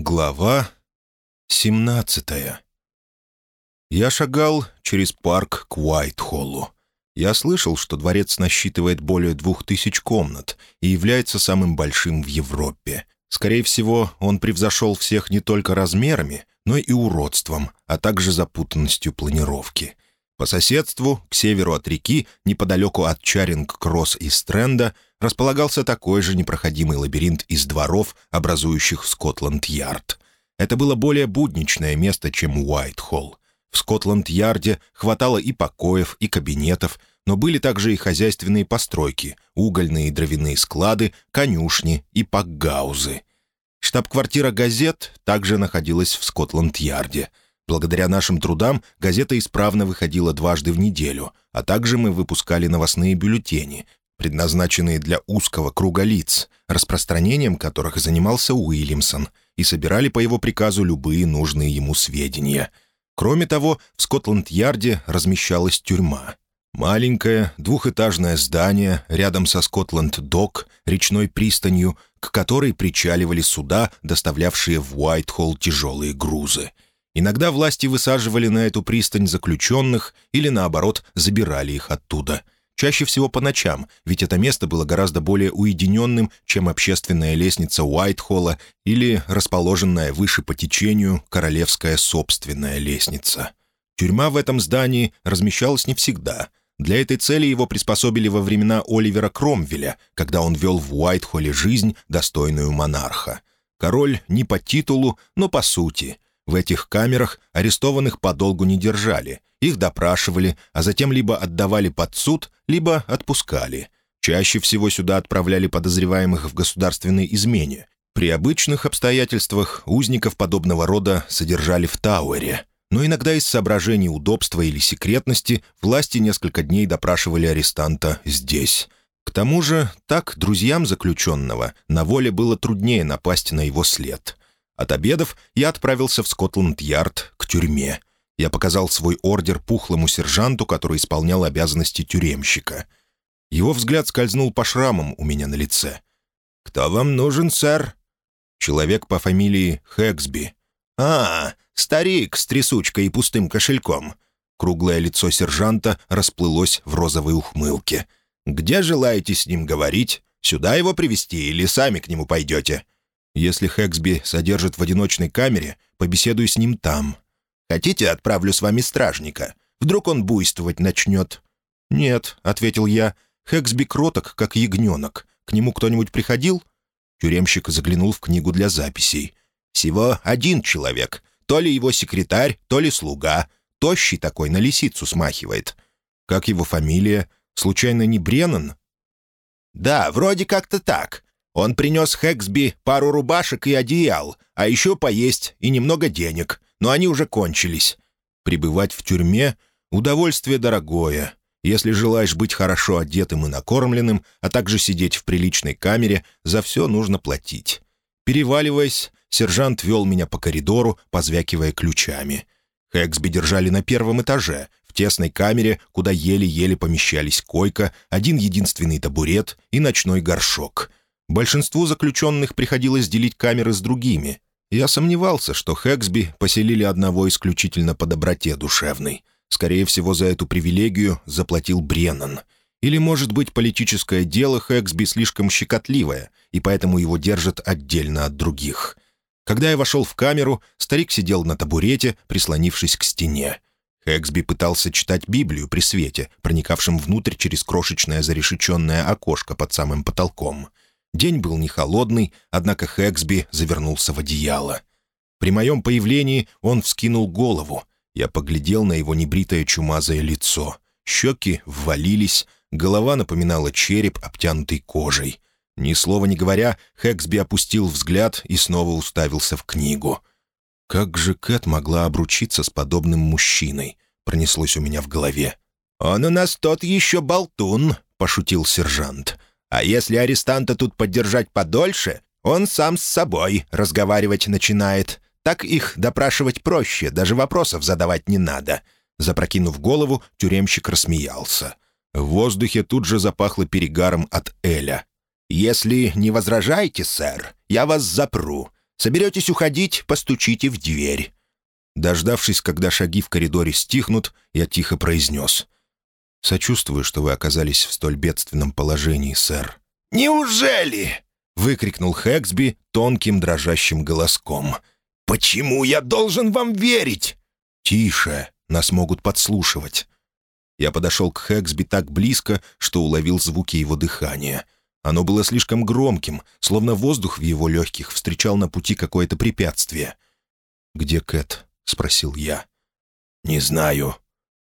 Глава 17 Я шагал через парк к Уайтхоллу. Я слышал, что дворец насчитывает более двух тысяч комнат и является самым большим в Европе. Скорее всего, он превзошел всех не только размерами, но и уродством, а также запутанностью планировки. По соседству, к северу от реки, неподалеку от Чаринг-Кросс и Стрэнда, располагался такой же непроходимый лабиринт из дворов, образующих Скотланд-Ярд. Это было более будничное место, чем Уайт-Холл. В Скотланд-Ярде хватало и покоев, и кабинетов, но были также и хозяйственные постройки, угольные и дровяные склады, конюшни и пакгаузы. Штаб-квартира газет также находилась в Скотланд-Ярде. Благодаря нашим трудам газета исправно выходила дважды в неделю, а также мы выпускали новостные бюллетени, предназначенные для узкого круга лиц, распространением которых занимался Уильямсон, и собирали по его приказу любые нужные ему сведения. Кроме того, в Скотланд-Ярде размещалась тюрьма. Маленькое двухэтажное здание рядом со Скотланд-Док, речной пристанью, к которой причаливали суда, доставлявшие в Уайтхолл тяжелые грузы. Иногда власти высаживали на эту пристань заключенных или, наоборот, забирали их оттуда – Чаще всего по ночам, ведь это место было гораздо более уединенным, чем общественная лестница Уайтхолла или расположенная выше по течению королевская собственная лестница. Тюрьма в этом здании размещалась не всегда. Для этой цели его приспособили во времена Оливера Кромвеля, когда он вел в Уайтхолле жизнь, достойную монарха. Король не по титулу, но по сути. В этих камерах арестованных подолгу не держали, их допрашивали, а затем либо отдавали под суд, либо отпускали. Чаще всего сюда отправляли подозреваемых в государственной измене. При обычных обстоятельствах узников подобного рода содержали в Тауэре. Но иногда из соображений удобства или секретности власти несколько дней допрашивали арестанта здесь. К тому же, так друзьям заключенного на воле было труднее напасть на его след. От обедов я отправился в Скотланд-Ярд к тюрьме. Я показал свой ордер пухлому сержанту, который исполнял обязанности тюремщика. Его взгляд скользнул по шрамам у меня на лице. «Кто вам нужен, сэр?» «Человек по фамилии Хэксби». «А, старик с трясучкой и пустым кошельком». Круглое лицо сержанта расплылось в розовой ухмылке. «Где желаете с ним говорить? Сюда его привести или сами к нему пойдете?» «Если Хэксби содержит в одиночной камере, побеседуй с ним там», Хотите, отправлю с вами стражника? Вдруг он буйствовать начнет?» «Нет», — ответил я. «Хэксби кроток, как ягненок. К нему кто-нибудь приходил?» Тюремщик заглянул в книгу для записей. «Всего один человек. То ли его секретарь, то ли слуга. Тощий такой, на лисицу смахивает. Как его фамилия? Случайно не Бреннан?» «Да, вроде как-то так. Он принес Хэксби пару рубашек и одеял, а еще поесть и немного денег но они уже кончились. Пребывать в тюрьме — удовольствие дорогое. Если желаешь быть хорошо одетым и накормленным, а также сидеть в приличной камере, за все нужно платить. Переваливаясь, сержант вел меня по коридору, позвякивая ключами. Хэксби держали на первом этаже, в тесной камере, куда еле-еле помещались койка, один единственный табурет и ночной горшок. Большинству заключенных приходилось делить камеры с другими. Я сомневался, что Хэксби поселили одного исключительно по доброте душевной. Скорее всего, за эту привилегию заплатил Бреннан. Или, может быть, политическое дело Хэксби слишком щекотливое, и поэтому его держат отдельно от других. Когда я вошел в камеру, старик сидел на табурете, прислонившись к стене. Хэксби пытался читать Библию при свете, проникавшем внутрь через крошечное зарешеченное окошко под самым потолком. День был не холодный, однако Хэксби завернулся в одеяло. При моем появлении он вскинул голову. Я поглядел на его небритое чумазое лицо. Щеки ввалились, голова напоминала череп, обтянутый кожей. Ни слова не говоря, Хэксби опустил взгляд и снова уставился в книгу. «Как же Кэт могла обручиться с подобным мужчиной?» — пронеслось у меня в голове. «Он у нас тот еще болтун», — пошутил сержант. А если арестанта тут поддержать подольше, он сам с собой разговаривать начинает. Так их допрашивать проще, даже вопросов задавать не надо». Запрокинув голову, тюремщик рассмеялся. В воздухе тут же запахло перегаром от Эля. «Если не возражаете, сэр, я вас запру. Соберетесь уходить, постучите в дверь». Дождавшись, когда шаги в коридоре стихнут, я тихо произнес. «Сочувствую, что вы оказались в столь бедственном положении, сэр». «Неужели?» — выкрикнул Хэксби тонким дрожащим голоском. «Почему я должен вам верить?» «Тише, нас могут подслушивать». Я подошел к Хэксби так близко, что уловил звуки его дыхания. Оно было слишком громким, словно воздух в его легких встречал на пути какое-то препятствие. «Где Кэт?» — спросил я. «Не знаю».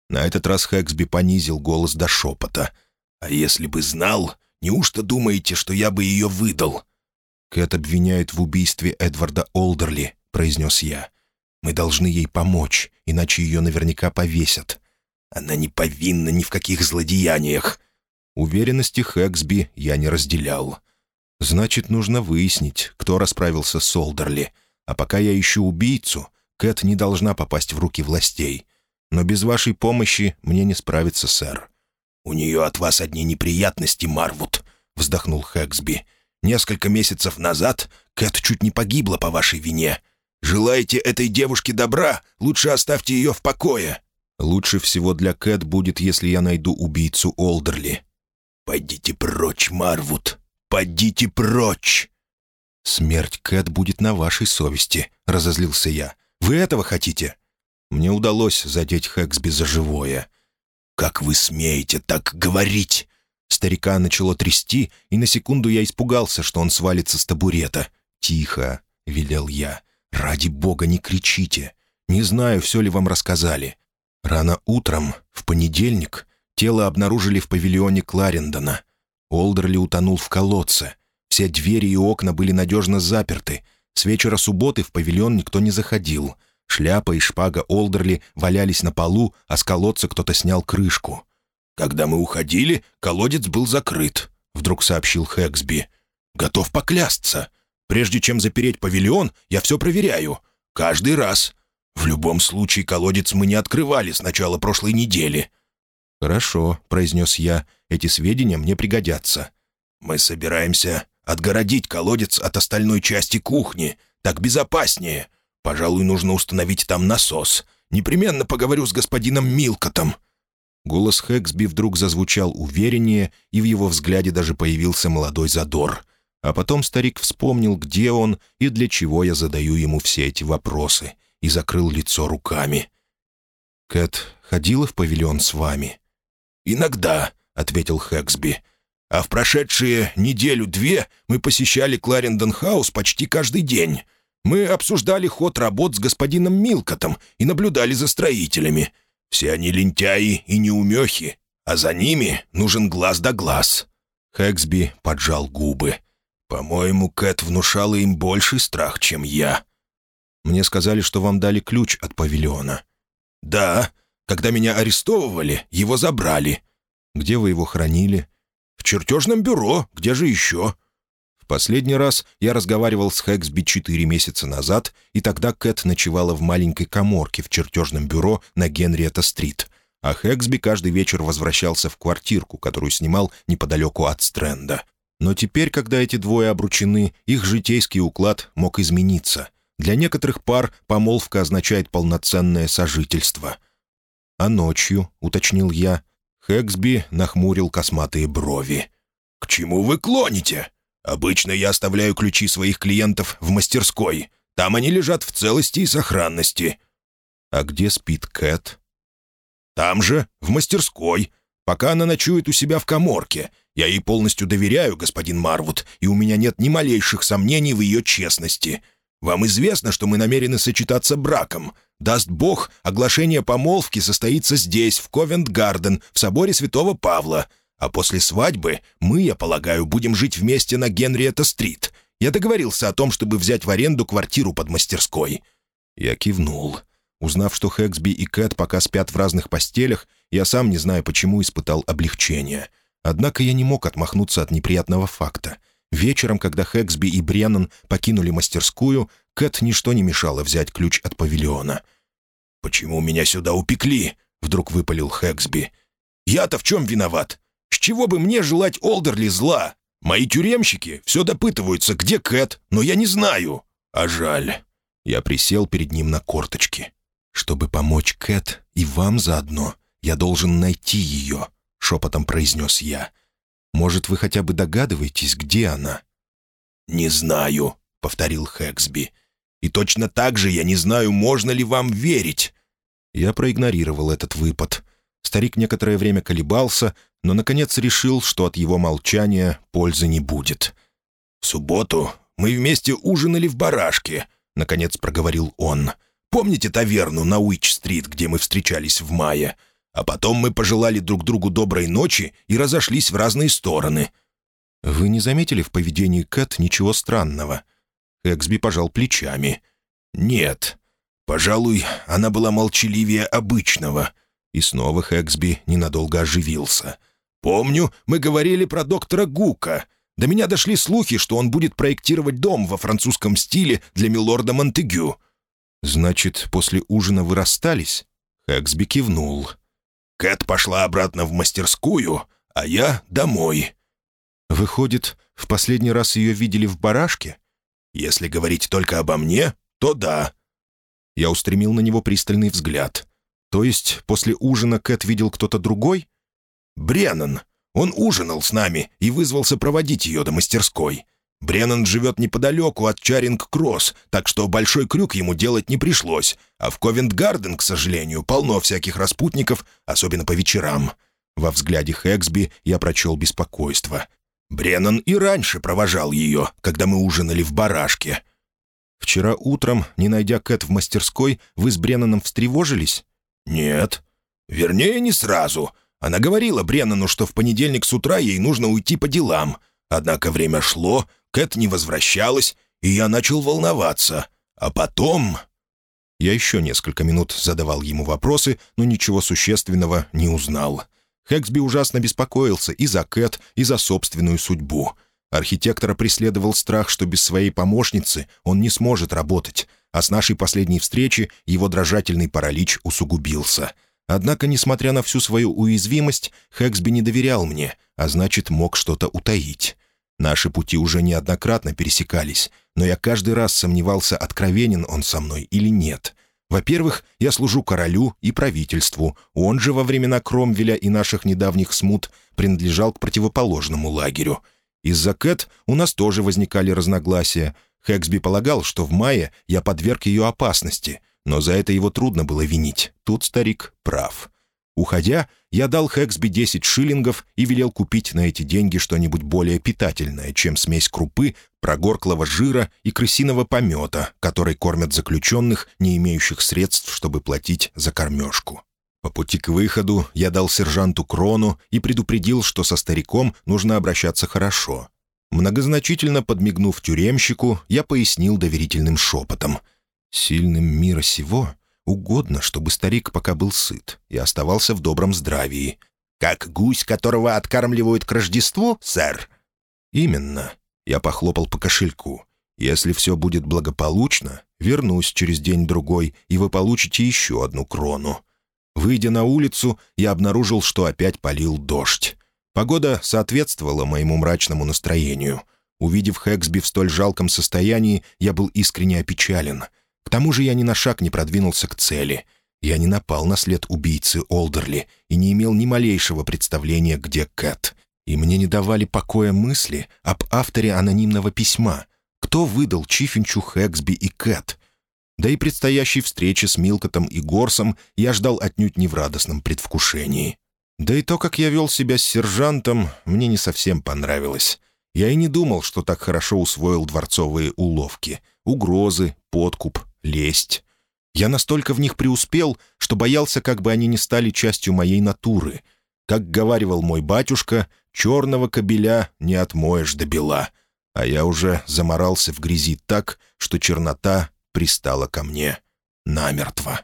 На этот раз Хэксби понизил голос до шепота. «А если бы знал, неужто думаете, что я бы ее выдал?» «Кэт обвиняют в убийстве Эдварда Олдерли», — произнес я. «Мы должны ей помочь, иначе ее наверняка повесят». Она не повинна ни в каких злодеяниях». Уверенности Хэксби я не разделял. «Значит, нужно выяснить, кто расправился с Олдерли. А пока я ищу убийцу, Кэт не должна попасть в руки властей. Но без вашей помощи мне не справиться, сэр». «У нее от вас одни неприятности, Марвуд», — вздохнул Хэксби. «Несколько месяцев назад Кэт чуть не погибла по вашей вине. Желаете этой девушке добра, лучше оставьте ее в покое». Лучше всего для Кэт будет, если я найду убийцу Олдерли». «Пойдите прочь, Марвуд! Пойдите прочь!» «Смерть Кэт будет на вашей совести», — разозлился я. «Вы этого хотите?» Мне удалось задеть Хэксби за живое. «Как вы смеете так говорить?» Старика начало трясти, и на секунду я испугался, что он свалится с табурета. «Тихо», — велел я. «Ради бога, не кричите. Не знаю, все ли вам рассказали. Рано утром, в понедельник, тело обнаружили в павильоне Кларендона. Олдерли утонул в колодце. Все двери и окна были надежно заперты. С вечера субботы в павильон никто не заходил. Шляпа и шпага Олдерли валялись на полу, а с колодца кто-то снял крышку. «Когда мы уходили, колодец был закрыт», — вдруг сообщил Хэксби. «Готов поклясться. Прежде чем запереть павильон, я все проверяю. Каждый раз. В любом случае, колодец мы не открывали с начала прошлой недели». «Хорошо», — произнес я, — «эти сведения мне пригодятся». «Мы собираемся отгородить колодец от остальной части кухни. Так безопаснее. Пожалуй, нужно установить там насос. Непременно поговорю с господином Милкотом». Голос Хэксби вдруг зазвучал увереннее, и в его взгляде даже появился молодой задор. А потом старик вспомнил, где он и для чего я задаю ему все эти вопросы — и закрыл лицо руками. «Кэт ходила в павильон с вами?» «Иногда», — ответил Хэксби. «А в прошедшие неделю-две мы посещали Кларендон-хаус почти каждый день. Мы обсуждали ход работ с господином Милкотом и наблюдали за строителями. Все они лентяи и неумехи, а за ними нужен глаз да глаз». Хэксби поджал губы. «По-моему, Кэт внушала им больший страх, чем я». Мне сказали, что вам дали ключ от павильона». «Да. Когда меня арестовывали, его забрали». «Где вы его хранили?» «В чертежном бюро. Где же еще?» Последний раз я разговаривал с Хэксби четыре месяца назад, и тогда Кэт ночевала в маленькой коморке в чертежном бюро на Генриетта-стрит, а Хэксби каждый вечер возвращался в квартирку, которую снимал неподалеку от Стрэнда. Но теперь, когда эти двое обручены, их житейский уклад мог измениться — для некоторых пар помолвка означает полноценное сожительство. «А ночью», — уточнил я, Хэксби нахмурил косматые брови. «К чему вы клоните? Обычно я оставляю ключи своих клиентов в мастерской. Там они лежат в целости и сохранности». «А где спит Кэт?» «Там же, в мастерской, пока она ночует у себя в коморке. Я ей полностью доверяю, господин Марвуд, и у меня нет ни малейших сомнений в ее честности. Вам известно, что мы намерены сочетаться браком. Даст Бог, оглашение помолвки состоится здесь, в Ковент-Гарден, в соборе Святого Павла. А после свадьбы мы, я полагаю, будем жить вместе на Генриетта-стрит. Я договорился о том, чтобы взять в аренду квартиру под мастерской». Я кивнул. Узнав, что Хэксби и Кэт пока спят в разных постелях, я сам не знаю, почему испытал облегчение. Однако я не мог отмахнуться от неприятного факта. Вечером, когда Хэксби и Бреннан покинули мастерскую, Кэт ничто не мешало взять ключ от павильона. «Почему меня сюда упекли?» — вдруг выпалил Хэксби. «Я-то в чем виноват? С чего бы мне желать Олдерли зла? Мои тюремщики все допытываются, где Кэт, но я не знаю». А жаль». Я присел перед ним на корточки. «Чтобы помочь Кэт и вам заодно, я должен найти ее», — шепотом произнес я. «Может, вы хотя бы догадываетесь, где она?» «Не знаю», — повторил Хэксби. «И точно так же я не знаю, можно ли вам верить». Я проигнорировал этот выпад. Старик некоторое время колебался, но, наконец, решил, что от его молчания пользы не будет. «В субботу мы вместе ужинали в барашке», — наконец проговорил он. «Помните таверну на Уич-стрит, где мы встречались в мае? А потом мы пожелали друг другу доброй ночи и разошлись в разные стороны». «Вы не заметили в поведении Кэт ничего странного?» Эксби пожал плечами. «Нет. Пожалуй, она была молчаливее обычного». И снова Хэксби ненадолго оживился. «Помню, мы говорили про доктора Гука. До меня дошли слухи, что он будет проектировать дом во французском стиле для милорда Монтегю». «Значит, после ужина вы расстались?» Хэксби кивнул. «Кэт пошла обратно в мастерскую, а я домой». «Выходит, в последний раз ее видели в барашке?» «Если говорить только обо мне, то да». Я устремил на него пристальный взгляд. «То есть после ужина Кэт видел кто-то другой?» «Бреннан. Он ужинал с нами и вызвался проводить ее до мастерской. Бреннан живет неподалеку от Чаринг-Кросс, так что большой крюк ему делать не пришлось, а в Ковент-Гарден, к сожалению, полно всяких распутников, особенно по вечерам». Во взгляде Хэксби я прочел беспокойство. «Бреннан и раньше провожал ее, когда мы ужинали в барашке». «Вчера утром, не найдя Кэт в мастерской, вы с Бреннаном встревожились?» «Нет. Вернее, не сразу. Она говорила Бреннану, что в понедельник с утра ей нужно уйти по делам. Однако время шло, Кэт не возвращалась, и я начал волноваться. А потом...» Я еще несколько минут задавал ему вопросы, но ничего существенного не узнал. Хэксби ужасно беспокоился и за Кэт, и за собственную судьбу. Архитектора преследовал страх, что без своей помощницы он не сможет работать, а с нашей последней встречи его дрожательный паралич усугубился — Однако, несмотря на всю свою уязвимость, Хэксби не доверял мне, а значит, мог что-то утаить. Наши пути уже неоднократно пересекались, но я каждый раз сомневался, откровенен он со мной или нет. Во-первых, я служу королю и правительству, он же во времена Кромвеля и наших недавних смут принадлежал к противоположному лагерю. Из-за Кэт у нас тоже возникали разногласия. Хэксби полагал, что в мае я подверг ее опасности, но за это его трудно было винить. Тут старик прав. Уходя, я дал Хэксби 10 шиллингов и велел купить на эти деньги что-нибудь более питательное, чем смесь крупы, прогорклого жира и крысиного помета, который кормят заключенных, не имеющих средств, чтобы платить за кормежку. По пути к выходу я дал сержанту крону и предупредил, что со стариком нужно обращаться хорошо. Многозначительно подмигнув тюремщику, я пояснил доверительным шепотом — Сильным мира сего угодно, чтобы старик пока был сыт и оставался в добром здравии. «Как гусь, которого откармливают к Рождеству, сэр?» «Именно». Я похлопал по кошельку. «Если все будет благополучно, вернусь через день-другой, и вы получите еще одну крону». Выйдя на улицу, я обнаружил, что опять полил дождь. Погода соответствовала моему мрачному настроению. Увидев Хэксби в столь жалком состоянии, я был искренне опечален — к тому же я ни на шаг не продвинулся к цели. Я не напал на след убийцы Олдерли и не имел ни малейшего представления, где Кэт. И мне не давали покоя мысли об авторе анонимного письма. Кто выдал Чифинчу Хэксби и Кэт? Да и предстоящей встречи с Милкотом и Горсом я ждал отнюдь не в радостном предвкушении. Да и то, как я вел себя с сержантом, мне не совсем понравилось. Я и не думал, что так хорошо усвоил дворцовые уловки. Угрозы, подкуп, лесть. Я настолько в них преуспел, что боялся, как бы они не стали частью моей натуры. Как говаривал мой батюшка, черного кобеля не отмоешь до бела. А я уже заморался в грязи так, что чернота пристала ко мне намертво.